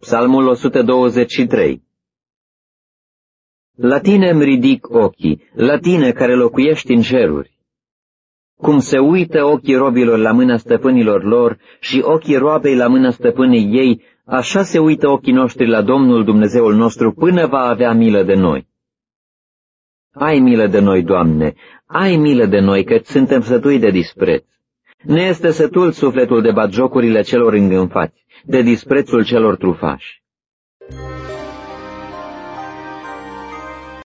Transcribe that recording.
Psalmul 123 La tine îmi ridic ochii, la tine care locuiești în ceruri. Cum se uită ochii robilor la mâna stăpânilor lor și ochii roabei la mâna stăpânii ei, așa se uită ochii noștri la Domnul Dumnezeul nostru până va avea milă de noi. Ai milă de noi, Doamne, ai milă de noi, că suntem sătui de dispreț. Ne este sătul sufletul de batjocurile celor îngânfați, de disprețul celor trufași.